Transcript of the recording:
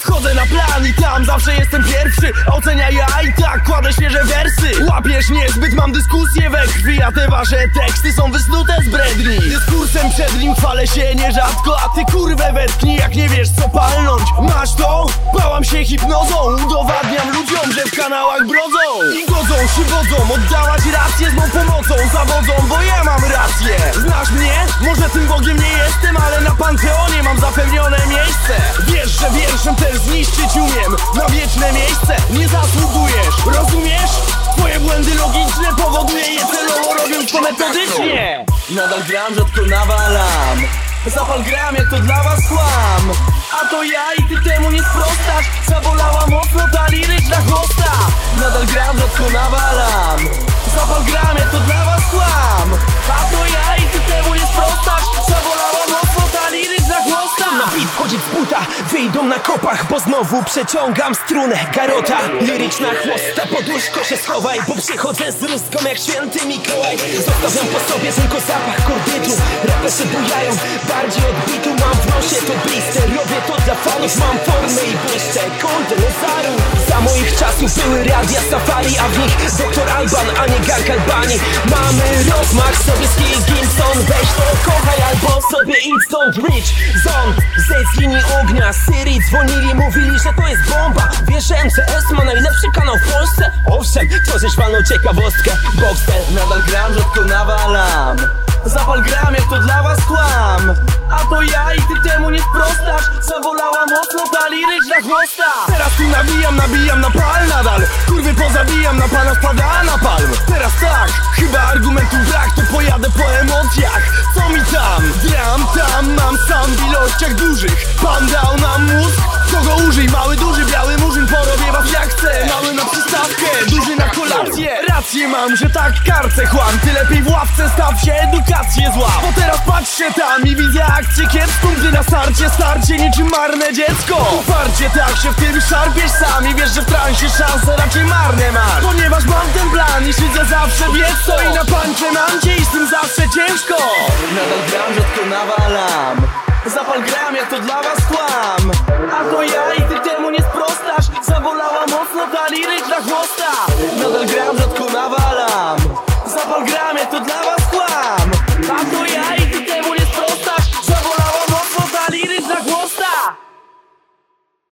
Wchodzę na plan i tam zawsze jestem pierwszy. Oceniaj ja i tak kładę świeże wersy. Łapiesz niezbyt, mam dyskusję we krwi A te wasze teksty są wysnute z bredni. Dyskursem przed nim chwalę się nierzadko A ty kurwę wetknij jak nie wiesz co palnąć. Masz to? Bałam się hipnozą. Udowadniam ludziom, że w kanałach brodzą I godzą się wodzą Oddawać rację z mą pomocą Zawodzą, bo ja mam rację. Znasz mnie? Może tym Bogiem nie jestem Ale na Panteonie mam zapewnione miejsce. Wiesz, że wierszem też zniszczyć umiem Na wieczne miejsce nie zasługujesz. Rozumiesz? Twoje błędy logiczne powoduje je celowo robiąc to metodycznie. Nadal gram, rzadko nawalam Zapal gram, jak to dla was kłam. A to ja i ty temu nie sprostasz. Zabolała mocno ta liryczna chłosta Nadal gram, rzadko nawalam wyjdą na kopach Bo znowu przeciągam strunę. Garota, liryczna chłosta Pod łóżko się schowaj, bo przychodzę z rózgą Jak święty Mikołaj. Zostawiam po sobie tylko zapach kordytu. Raperzy bujają, bardziej od bitu Mam w nosie to blister, robię to dla fanów Mam formę i błyszczę, kurde Lozaru Za moich czasów były radia safari A w nich doktor Alban, a nie gang Albanii Mamy rozmach, sobie skill Gimson Weź to kochaj albo sobie idź stąd Rich ognia. Syrii dzwonili, mówili, że to jest bomba. Wiesz, że MCS ma najlepszy kanał w Polsce? Owszem, tworzysz walną ciekawostkę. Boxer, Nadal gram, rzadko nawalam. Zapal gram, jak to dla was kłam. A to ja i ty temu nie sprostasz Zawolała mocno ta liryczna chłosta Teraz tu nabijam, nabijam na pal nadal. Kurwy pozabijam, na pana spada na palm. Teraz tak, chyba argumentów brak To pojadę po emocjach, co mi tam? Gram tam, sam w ilościach dużych. Pan dał nam mózg, kogo użyj? Mały, duży, biały murzyn Porobię was jak chcę, mały na przystawkę Duży na kolację, rację mam, że tak karce chłam. Ty lepiej w ławce staw się, edukację zła Bo teraz patrzcie tam i widzę akcję kiepską Gdy na starcie starcie niczym marne dziecko. Uparcie tak się w tym szarpiesz sam I wiesz, że w transie szanse raczej marne masz. Ponieważ mam ten plan i siedzę zawsze wiesz co? I na pancie mam cię i z tym zawsze ciężko rzadko nawalam. Zapal gram, jak to dla was kłam